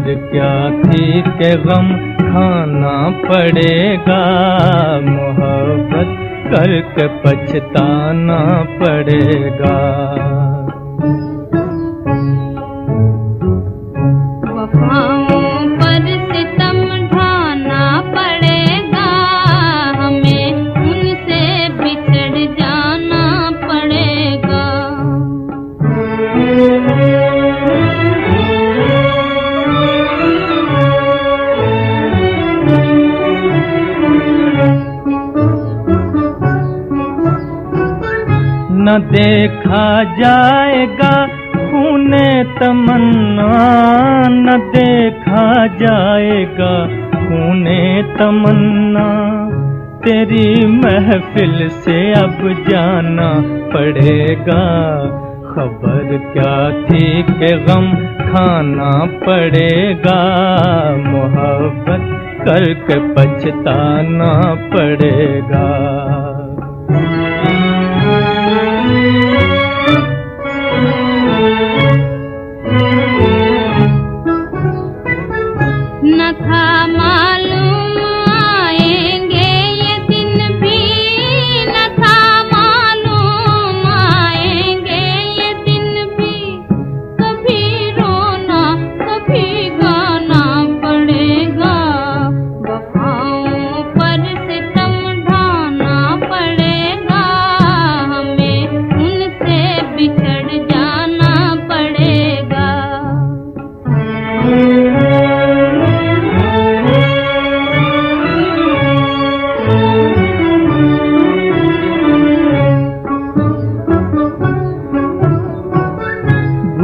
खबर क्या थी के गम खाना पड़ेगा। मोहब्बत करके पछताना पड़ेगा। न देखा जाएगा, खूने तमन्ना न देखा जाएगा, खूने तमन्ना। तेरी महफिल से अब जाना पड़ेगा, खबर क्या थी के गम खाना पड़ेगा। मोहब्बत करके पछताना पड़ेगा।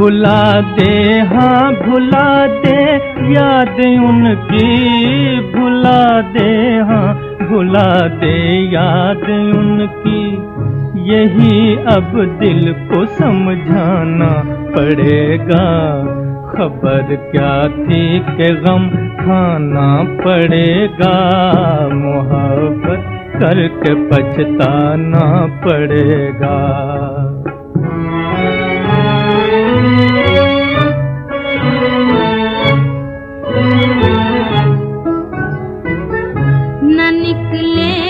भुला दे हाँ भुला दे याद उनकी भुला दे हाँ भुला दे याद उनकी। यही अब दिल को समझाना पड़ेगा, खबर क्या थी के गम खाना पड़ेगा। मोहब्बत करके पछताना पड़ेगा। न निकले